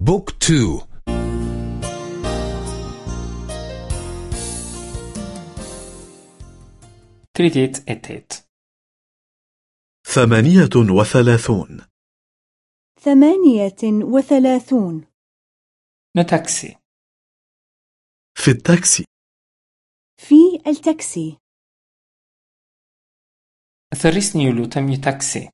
book two. tridhjetë e tetë. ثمانية وثلاثون. ثمانية وثلاثون. Në taksi. في التاكسي. في التاكسي. Thërrisni ju lutem taksi.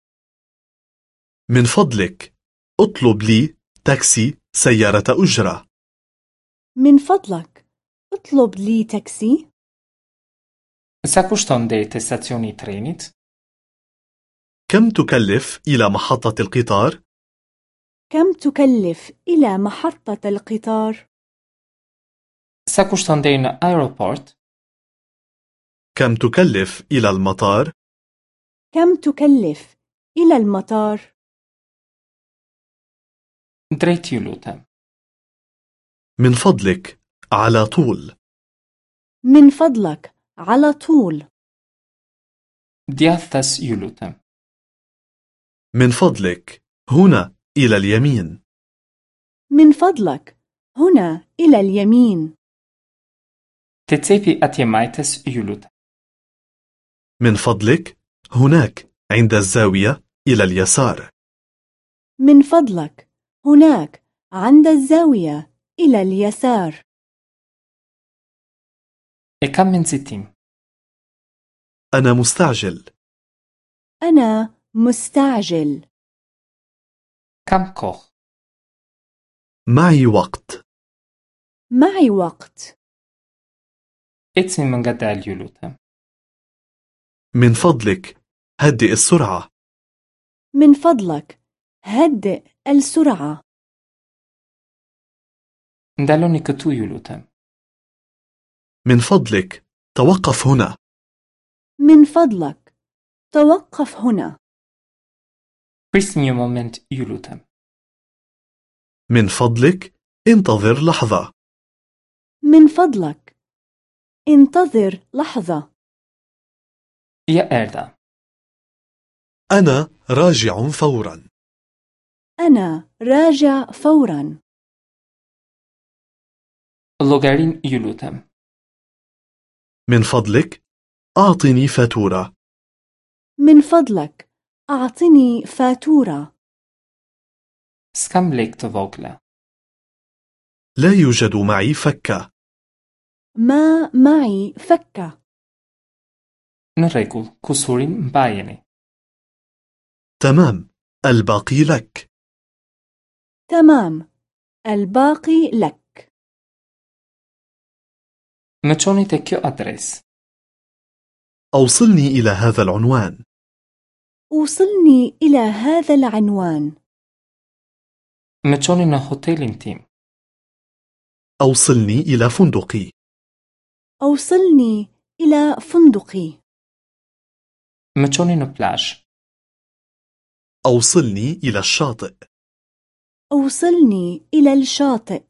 من فضلك اطلب لي تاكسي سيارة أجرة من فضلك اطلب لي تاكسي te stacioni i trenit? كم تكلف إلى محطة القطار؟ كم تكلف إلى محطة القطار؟ Deri në aeroport? كم تكلف إلى المطار؟ كم تكلف إلى المطار؟ Drejt ju lutem. من فضلك على طول من فضلك على طول Djathtas ju lutem. من فضلك هنا إلى اليمين من فضلك هنا إلى اليمين Te cepi atje majtes ju lutem. من فضلك هناك عند الزاوية إلى اليسار من فضلك هناك عند الزاوية إلى اليسار E kam menzitim. أنا مستعجل أنا مستعجل Kam kohë. معي وقت معي وقت më ngadalë ju lutem. من فضلك هدئ السرعة من فضلك هدئ السرعة këtu ju lutem. من فضلك توقف هنا من فضلك توقف هنا moment ju lutem. من فضلك انتظر لحظة من فضلك انتظر لحظة Ja erdha. أنا راجع فورا أنا راجع فورا ju lutem. من فضلك أعطني فاتورة من فضلك أعطني فاتورة lek të vogla. لا يوجد معي فكة ما معي فكة rregull, kusurin mbajeni. تمام الباقي لك تمام. الباقي لك. te kjo adresë. أوصلني إلى هذا العنوان. وصلني إلى هذا العنوان. në hotelin tim. أوصلني إلى فندقي. أوصلني إلى فندقي. në plazh. أوصلني إلى الشاطئ. أوصلني إلى الشاطئ.